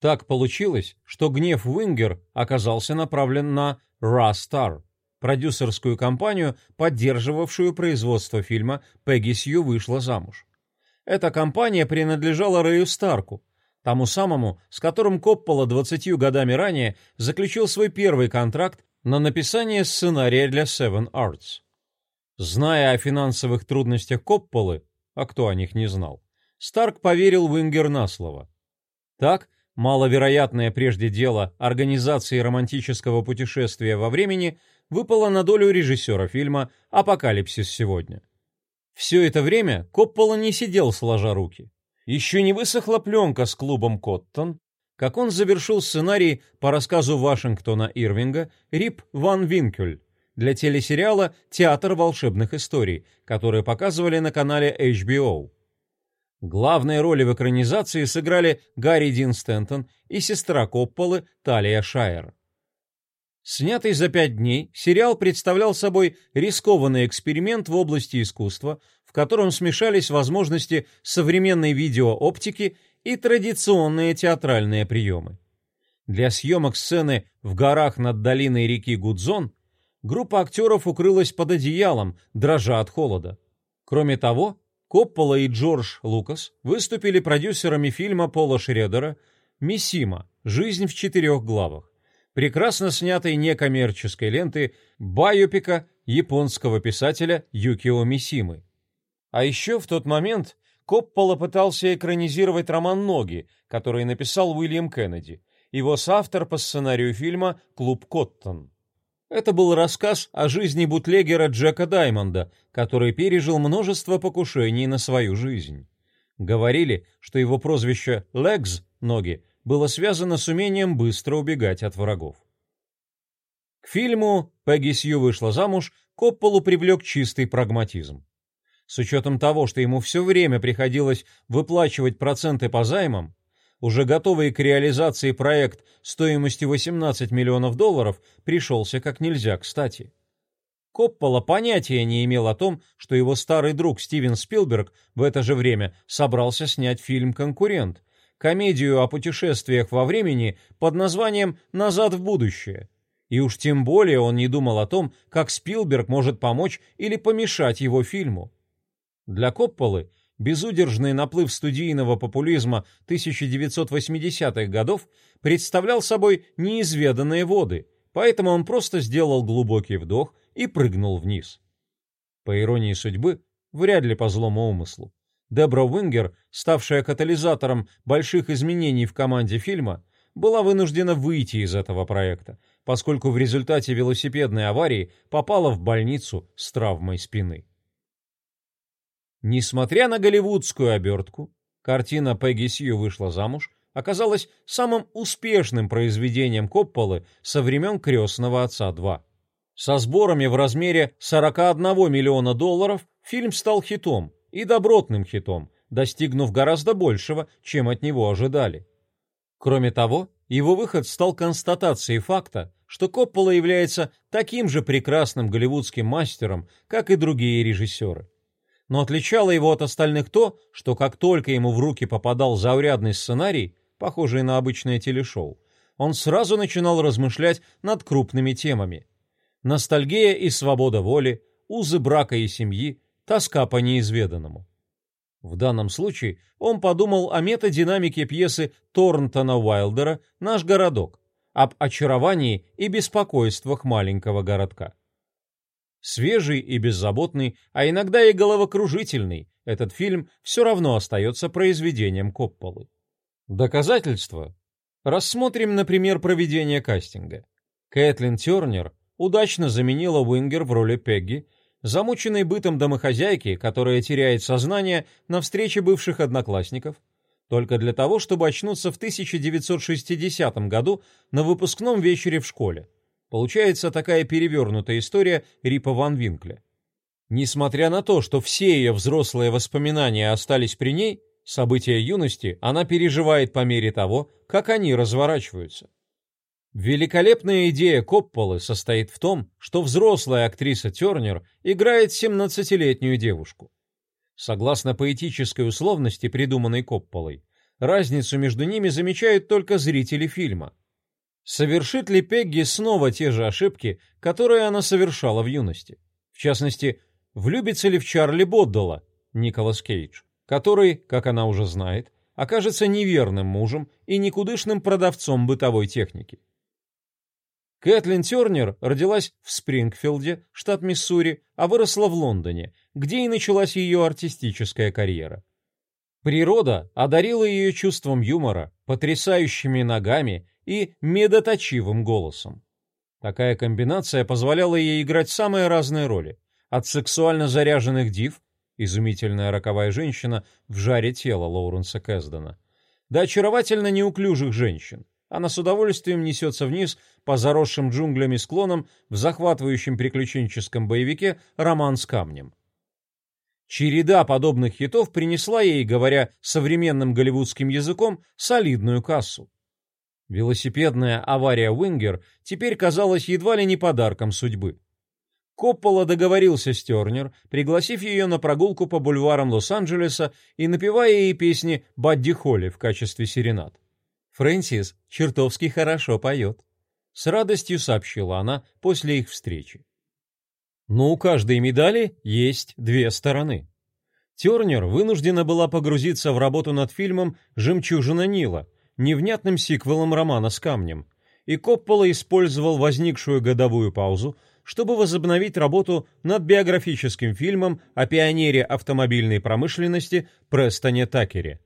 Так получилось, что гнев Уингер оказался направлен на Rastar, продюсерскую компанию, поддерживавшую производство фильма «Пегги Сью вышла замуж». Эта компания принадлежала Рэю Старку, тому самому, с которым Коппола 20 годами ранее заключил свой первый контракт на написание сценария для Seven Arts. Зная о финансовых трудностях Копполы, а кто о них не знал, Старк поверил Уингер на слово. Так, маловероятное прежде дело организации романтического путешествия во времени выпало на долю режиссера фильма «Апокалипсис сегодня». Все это время Коппола не сидел сложа руки. Еще не высохла пленка с клубом «Коттон», как он завершил сценарий по рассказу Вашингтона Ирвинга «Рип Ван Винкель» для телесериала «Театр волшебных историй», который показывали на канале HBO. Главные роли в экранизации сыграли Гарри Дин Стентон и сестра Копполы Талия Шайер. Снятый за пять дней, сериал представлял собой рискованный эксперимент в области искусства, в котором смешались возможности современной видеооптики и традиционные театральные приемы. Для съемок сцены в горах над долиной реки Гудзон группа актеров укрылась под одеялом, дрожа от холода. Кроме того, Коппола и Джордж Лукас выступили продюсерами фильма Пола Шредера «Миссима. Жизнь в четырех главах», прекрасно снятой некоммерческой ленты байопика японского писателя Юкио Мисимы. А еще в тот момент Коппола пытался экранизировать роман «Ноги», который написал Уильям Кеннеди, его соавтор по сценарию фильма «Клуб Коттон». Это был рассказ о жизни бутлегера Джека Даймонда, который пережил множество покушений на свою жизнь. Говорили, что его прозвище «Легс» — «Ноги» было связано с умением быстро убегать от врагов. К фильму «Пегги Сью вышла замуж» Копполу привлек чистый прагматизм. С учетом того, что ему все время приходилось выплачивать проценты по займам, уже готовый к реализации проект стоимостью 18 миллионов долларов пришелся как нельзя кстати. Коппола понятия не имел о том, что его старый друг Стивен Спилберг в это же время собрался снять фильм «Конкурент», комедию о путешествиях во времени под названием «Назад в будущее». И уж тем более он не думал о том, как Спилберг может помочь или помешать его фильму. Для Копполы безудержный наплыв студийного популизма 1980-х годов представлял собой неизведанные воды, поэтому он просто сделал глубокий вдох и прыгнул вниз. По иронии судьбы, вряд ли по злому умыслу, Дебра Уингер, ставшая катализатором больших изменений в команде фильма, была вынуждена выйти из этого проекта, поскольку в результате велосипедной аварии попала в больницу с травмой спины. Несмотря на голливудскую обертку, картина «Пегги Сью вышла замуж» оказалась самым успешным произведением Копполы со времен «Крестного отца 2». Со сборами в размере 41 миллиона долларов фильм стал хитом и добротным хитом, достигнув гораздо большего, чем от него ожидали. Кроме того, его выход стал констатацией факта, что Коппола является таким же прекрасным голливудским мастером, как и другие режиссеры но отличало его от остальных то, что как только ему в руки попадал заурядный сценарий, похожий на обычное телешоу, он сразу начинал размышлять над крупными темами. Ностальгия и свобода воли, узы брака и семьи, тоска по неизведанному. В данном случае он подумал о метадинамике пьесы Торнтона Уайлдера «Наш городок», об очаровании и беспокойствах маленького городка. Свежий и беззаботный, а иногда и головокружительный, этот фильм все равно остается произведением Копполы. Доказательства? Рассмотрим, например, проведение кастинга. Кэтлин Тернер удачно заменила Уингер в роли Пегги, замученной бытом домохозяйки, которая теряет сознание на встрече бывших одноклассников, только для того, чтобы очнуться в 1960 году на выпускном вечере в школе. Получается такая перевернутая история Рипа Ван Винкля. Несмотря на то, что все ее взрослые воспоминания остались при ней, события юности она переживает по мере того, как они разворачиваются. Великолепная идея Копполы состоит в том, что взрослая актриса Тернер играет 17-летнюю девушку. Согласно поэтической условности, придуманной Копполой, разницу между ними замечают только зрители фильма – Совершит ли Пегги снова те же ошибки, которые она совершала в юности? В частности, влюбится ли в Чарли Боддала, Николас Кейдж, который, как она уже знает, окажется неверным мужем и никудышным продавцом бытовой техники? Кэтлин Тернер родилась в Спрингфилде, штат Миссури, а выросла в Лондоне, где и началась ее артистическая карьера. Природа одарила ее чувством юмора, потрясающими ногами и медоточивым голосом. Такая комбинация позволяла ей играть самые разные роли, от сексуально заряженных див, изумительная роковая женщина в жаре тела Лоуренса Кэсдена, до очаровательно неуклюжих женщин. Она с удовольствием несется вниз по заросшим джунглями склонам в захватывающем приключенческом боевике «Роман с камнем». Череда подобных хитов принесла ей, говоря современным голливудским языком, солидную кассу. Велосипедная авария Уингер теперь казалась едва ли не подарком судьбы. Коппола договорился с Тернер, пригласив ее на прогулку по бульварам Лос-Анджелеса и напевая ей песни Бадди Холли в качестве серенад. «Фрэнсис чертовски хорошо поет», — с радостью сообщила она после их встречи. Но у каждой медали есть две стороны. Тернер вынуждена была погрузиться в работу над фильмом «Жемчужина Нила», невнятным сиквелом романа с камнем, и Коппола использовал возникшую годовую паузу, чтобы возобновить работу над биографическим фильмом о пионере автомобильной промышленности Престоне Такере,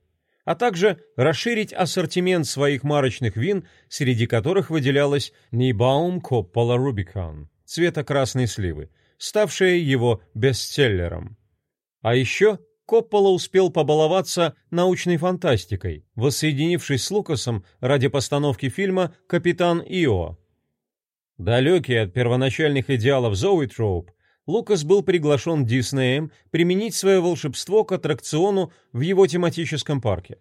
а также расширить ассортимент своих марочных вин, среди которых выделялась Нейбаум Коппола Рубикан цвета красной сливы, ставшая его бестселлером. А еще Коппола успел побаловаться научной фантастикой, воссоединившись с Лукасом ради постановки фильма «Капитан Ио», Далекий от первоначальных идеалов Зоуитроуп, Лукас был приглашен Диснеем применить свое волшебство к аттракциону в его тематическом парке.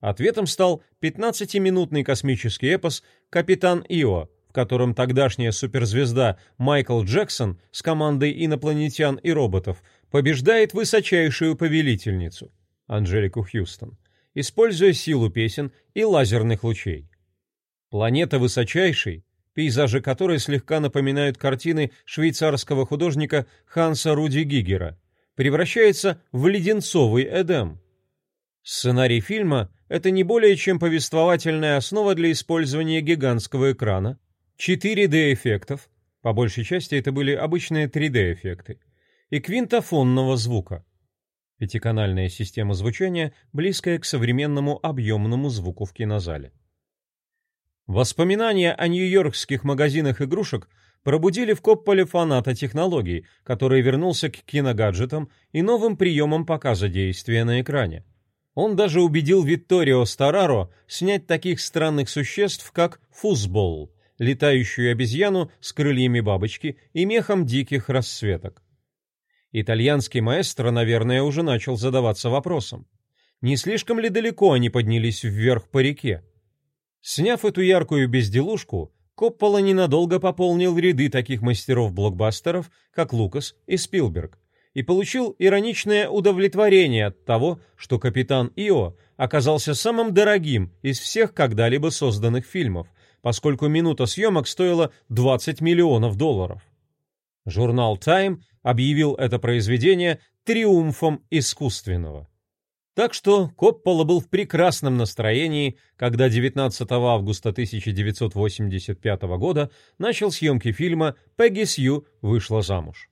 Ответом стал 15-минутный космический эпос «Капитан Ио», в котором тогдашняя суперзвезда Майкл Джексон с командой инопланетян и роботов побеждает высочайшую повелительницу Анжелику Хьюстон, используя силу песен и лазерных лучей. Планета высочайшей пейзажи которой слегка напоминают картины швейцарского художника Ханса Руди Гигера, превращается в леденцовый Эдем. Сценарий фильма – это не более чем повествовательная основа для использования гигантского экрана, 4D-эффектов, по большей части это были обычные 3D-эффекты, и квинтофонного звука. Пятиканальная система звучания, близкая к современному объемному звуку в кинозале. Воспоминания о нью-йоркских магазинах игрушек пробудили в Копполе фаната технологий, который вернулся к киногаджетам и новым приемам показа действия на экране. Он даже убедил Витторио Стараро снять таких странных существ, как фузбол, летающую обезьяну с крыльями бабочки и мехом диких расцветок. Итальянский маэстро, наверное, уже начал задаваться вопросом, не слишком ли далеко они поднялись вверх по реке? Сняв эту яркую безделушку, Коппола ненадолго пополнил ряды таких мастеров-блокбастеров, как Лукас и Спилберг, и получил ироничное удовлетворение от того, что «Капитан Ио» оказался самым дорогим из всех когда-либо созданных фильмов, поскольку минута съемок стоила 20 миллионов долларов. Журнал Time объявил это произведение триумфом искусственного. Так что Коппола был в прекрасном настроении, когда 19 августа 1985 года начал съемки фильма «Пегги Сью вышла замуж».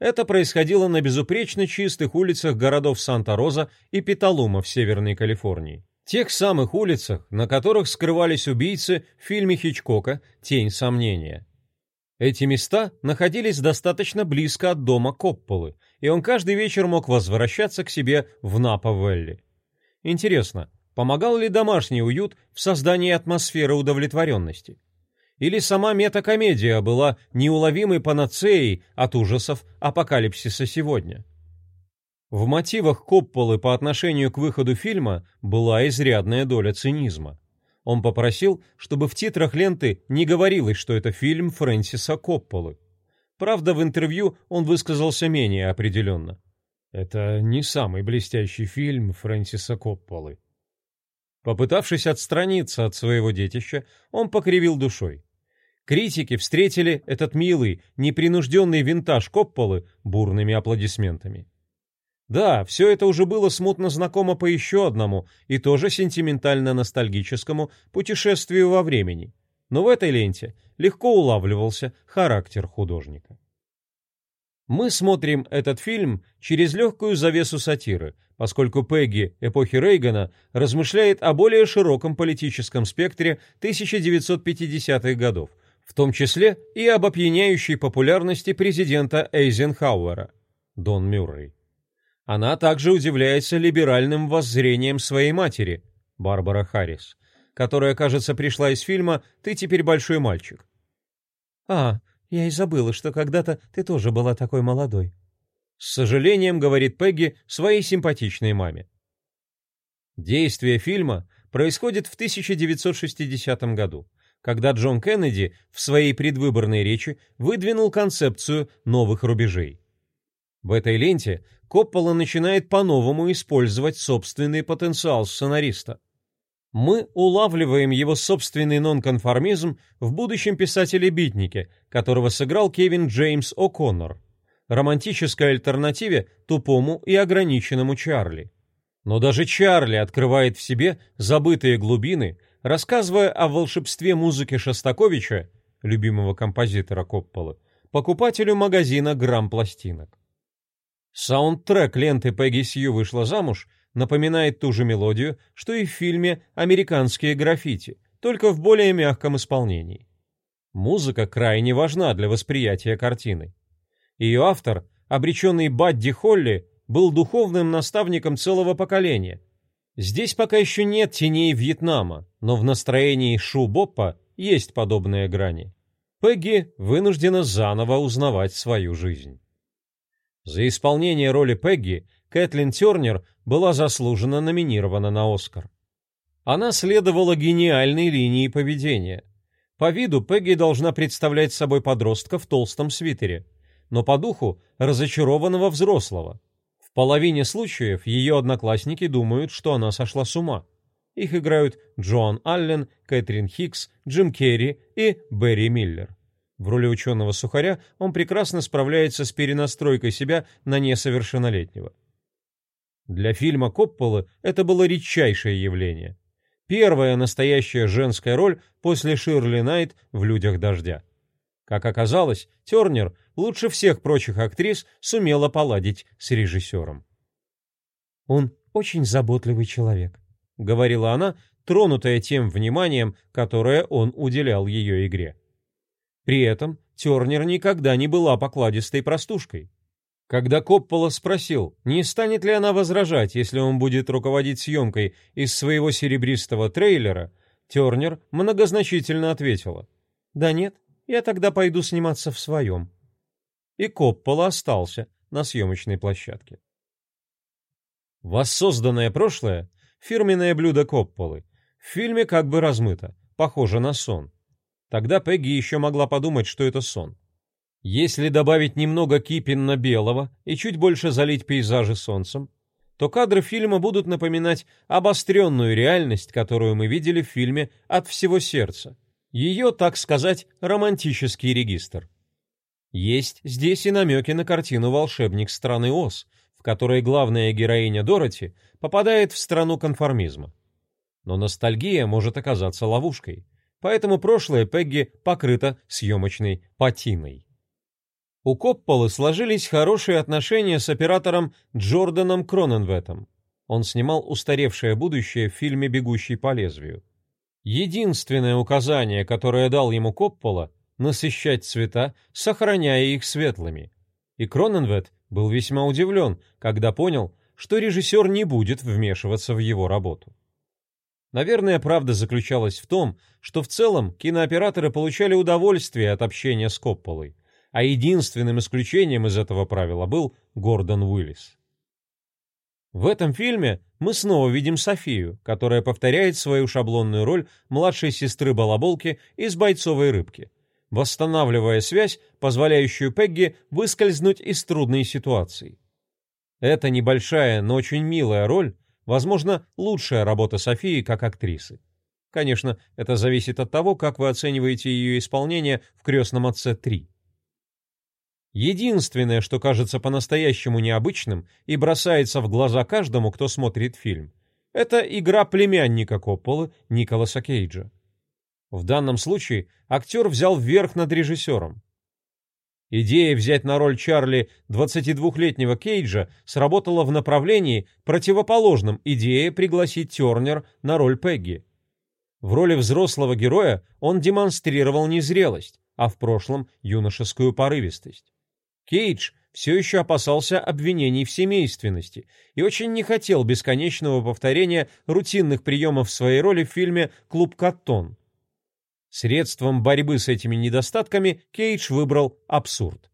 Это происходило на безупречно чистых улицах городов Санта-Роза и Петалума в Северной Калифорнии. Тех самых улицах, на которых скрывались убийцы в фильме Хичкока «Тень сомнения». Эти места находились достаточно близко от дома Копполы, и он каждый вечер мог возвращаться к себе в Напа-Велли. Интересно, помогал ли домашний уют в создании атмосферы удовлетворенности? Или сама метакомедия была неуловимой панацеей от ужасов апокалипсиса сегодня? В мотивах Копполы по отношению к выходу фильма была изрядная доля цинизма. Он попросил, чтобы в титрах ленты не говорилось, что это фильм Фрэнсиса Копполы. Правда, в интервью он высказался менее определенно. Это не самый блестящий фильм Фрэнсиса Копполы. Попытавшись отстраниться от своего детища, он покривил душой. Критики встретили этот милый, непринужденный винтаж Копполы бурными аплодисментами. Да, все это уже было смутно знакомо по еще одному и тоже сентиментально-ностальгическому путешествию во времени. Но в этой ленте легко улавливался характер художника. Мы смотрим этот фильм через легкую завесу сатиры, поскольку Пегги эпохи Рейгана размышляет о более широком политическом спектре 1950-х годов, в том числе и об опьяняющей популярности президента Эйзенхауэра, Дон Мюррей. Она также удивляется либеральным воззрением своей матери, Барбара Харрис, которая, кажется, пришла из фильма «Ты теперь большой мальчик». «А, я и забыла, что когда-то ты тоже была такой молодой». С сожалением говорит Пегги своей симпатичной маме. Действие фильма происходит в 1960 году, когда Джон Кеннеди в своей предвыборной речи выдвинул концепцию новых рубежей. В этой ленте Коппола начинает по-новому использовать собственный потенциал сценариста. Мы улавливаем его собственный нонконформизм в будущем писателе-битнике, которого сыграл Кевин Джеймс О'Коннор, романтической альтернативе тупому и ограниченному Чарли. Но даже Чарли открывает в себе забытые глубины, рассказывая о волшебстве музыки Шостаковича, любимого композитора Копполы, покупателю магазина «Грамм пластинок». Саундтрек ленты «Пегги Сью вышла замуж» напоминает ту же мелодию, что и в фильме «Американские граффити», только в более мягком исполнении. Музыка крайне важна для восприятия картины. Ее автор, обреченный Бадди Холли, был духовным наставником целого поколения. Здесь пока еще нет теней Вьетнама, но в настроении Шу Боппа есть подобные грани. Пегги вынуждена заново узнавать свою жизнь. За исполнение роли Пегги Кэтлин Тернер была заслуженно номинирована на Оскар. Она следовала гениальной линии поведения. По виду Пегги должна представлять собой подростка в толстом свитере, но по духу разочарованного взрослого – в половине случаев ее одноклассники думают, что она сошла с ума. Их играют Джоан Аллен, Кэтрин Хикс, Джим Керри и Берри Миллер. В роли ученого-сухаря он прекрасно справляется с перенастройкой себя на несовершеннолетнего. Для фильма Копполы это было редчайшее явление. Первая настоящая женская роль после Ширли Найт в «Людях дождя». Как оказалось, Тернер лучше всех прочих актрис сумела поладить с режиссером. «Он очень заботливый человек», — говорила она, тронутая тем вниманием, которое он уделял ее игре. При этом Тернер никогда не была покладистой простушкой. Когда Коппола спросил, не станет ли она возражать, если он будет руководить съемкой из своего серебристого трейлера, Тернер многозначительно ответила, «Да нет, я тогда пойду сниматься в своем. И Коппола остался на съемочной площадке. Воссозданное прошлое, фирменное блюдо Копполы, в фильме как бы размыто, похоже на сон. Тогда Пегги еще могла подумать, что это сон. Если добавить немного кипенно-белого и чуть больше залить пейзажи солнцем, то кадры фильма будут напоминать обостренную реальность, которую мы видели в фильме «От всего сердца», ее, так сказать, романтический регистр. Есть здесь и намеки на картину «Волшебник страны Оз», в которой главная героиня Дороти попадает в страну конформизма. Но ностальгия может оказаться ловушкой, поэтому прошлое Пегги покрыто съемочной патиной. У Копполы сложились хорошие отношения с оператором Джорданом Кроненветом. Он снимал устаревшее будущее в фильме «Бегущий по лезвию». Единственное указание, которое дал ему Коппола — насыщать цвета, сохраняя их светлыми. И Кроненвет был весьма удивлен, когда понял, что режиссер не будет вмешиваться в его работу. Наверное, правда заключалась в том, что в целом кинооператоры получали удовольствие от общения с Копполой, а единственным исключением из этого правила был Гордон Уиллис. В этом фильме мы снова видим Софию, которая повторяет свою шаблонную роль младшей сестры Балаболки из «Бойцовой рыбки», восстанавливая связь, позволяющую Пегги выскользнуть из трудной ситуации. Эта небольшая, но очень милая роль, возможно, лучшая работа Софии как актрисы. Конечно, это зависит от того, как вы оцениваете ее исполнение в «Крестном отце 3». Единственное, что кажется по-настоящему необычным и бросается в глаза каждому, кто смотрит фильм, это игра племянника Копполы Николаса Кейджа. В данном случае актер взял верх над режиссером. Идея взять на роль Чарли 22-летнего Кейджа сработала в направлении, противоположном идее пригласить Тернер на роль Пегги. В роли взрослого героя он демонстрировал незрелость, а в прошлом юношескую порывистость. Кейдж все еще опасался обвинений в семейственности и очень не хотел бесконечного повторения рутинных приемов своей роли в фильме «Клуб Каттон». Средством борьбы с этими недостатками Кейдж выбрал абсурд.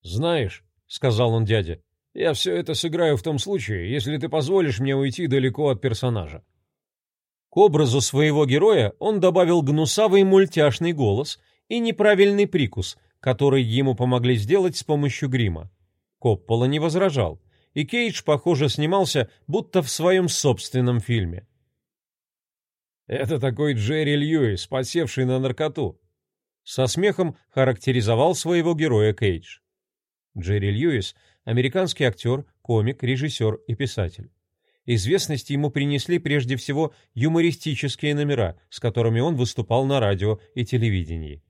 «Знаешь, сказал он дяде. «Я все это сыграю в том случае, если ты позволишь мне уйти далеко от персонажа». К образу своего героя он добавил гнусавый мультяшный голос и неправильный прикус, который ему помогли сделать с помощью грима. Коппола не возражал, и Кейдж, похоже, снимался будто в своем собственном фильме. «Это такой Джерри Льюис, подсевший на наркоту», со смехом характеризовал своего героя Кейдж. Джерри Льюис – американский актер, комик, режиссер и писатель. Известность ему принесли прежде всего юмористические номера, с которыми он выступал на радио и телевидении.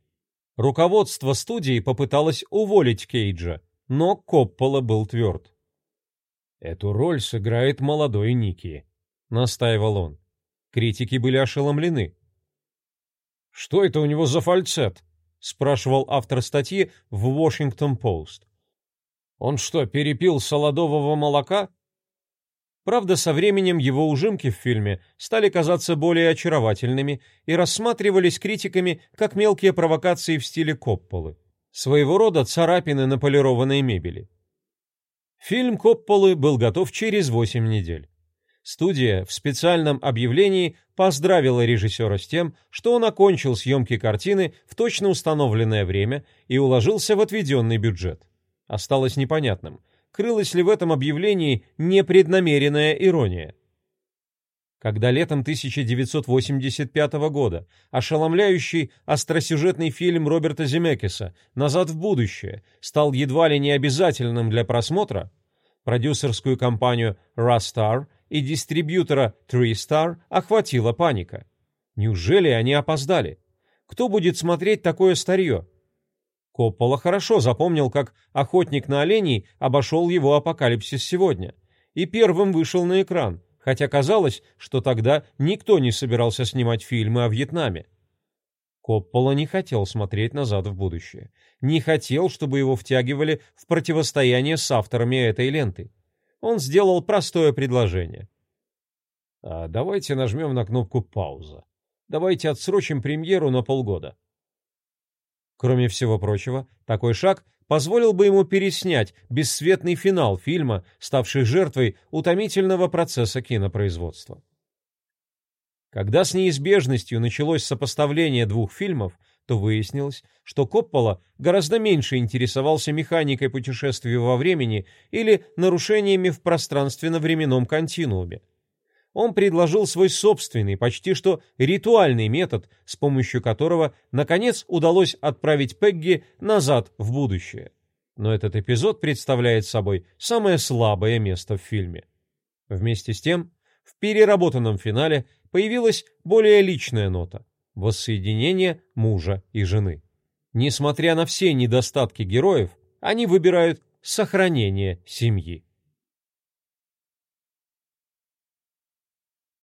Руководство студии попыталось уволить Кейджа, но Коппола был тверд. «Эту роль сыграет молодой Ники», — настаивал он. Критики были ошеломлены. «Что это у него за фальцет?» — спрашивал автор статьи в «Вашингтон-Пост». Он что, перепил солодового молока? Правда, со временем его ужимки в фильме стали казаться более очаровательными и рассматривались критиками как мелкие провокации в стиле Копполы, своего рода царапины на полированной мебели. Фильм Копполы был готов через 8 недель. Студия в специальном объявлении поздравила режиссера с тем, что он окончил съемки картины в точно установленное время и уложился в отведенный бюджет осталось непонятным, крылась ли в этом объявлении непреднамеренная ирония. Когда летом 1985 года ошеломляющий остросюжетный фильм Роберта Земекиса «Назад в будущее» стал едва ли не обязательным для просмотра, продюсерскую компанию Rastar и дистрибьютора TreeStar охватила паника. Неужели они опоздали? Кто будет смотреть такое старье? Коппола хорошо запомнил, как охотник на оленей обошел его апокалипсис сегодня и первым вышел на экран, хотя казалось, что тогда никто не собирался снимать фильмы о Вьетнаме. Коппола не хотел смотреть назад в будущее, не хотел, чтобы его втягивали в противостояние с авторами этой ленты. Он сделал простое предложение. А давайте нажмем на кнопку «Пауза». Давайте отсрочим премьеру на полгода. Кроме всего прочего, такой шаг позволил бы ему переснять бесцветный финал фильма, ставший жертвой утомительного процесса кинопроизводства. Когда с неизбежностью началось сопоставление двух фильмов, то выяснилось, что Коппола гораздо меньше интересовался механикой путешествия во времени или нарушениями в пространственно-временном континууме он предложил свой собственный, почти что ритуальный метод, с помощью которого, наконец, удалось отправить Пегги назад в будущее. Но этот эпизод представляет собой самое слабое место в фильме. Вместе с тем, в переработанном финале появилась более личная нота – воссоединение мужа и жены. Несмотря на все недостатки героев, они выбирают сохранение семьи.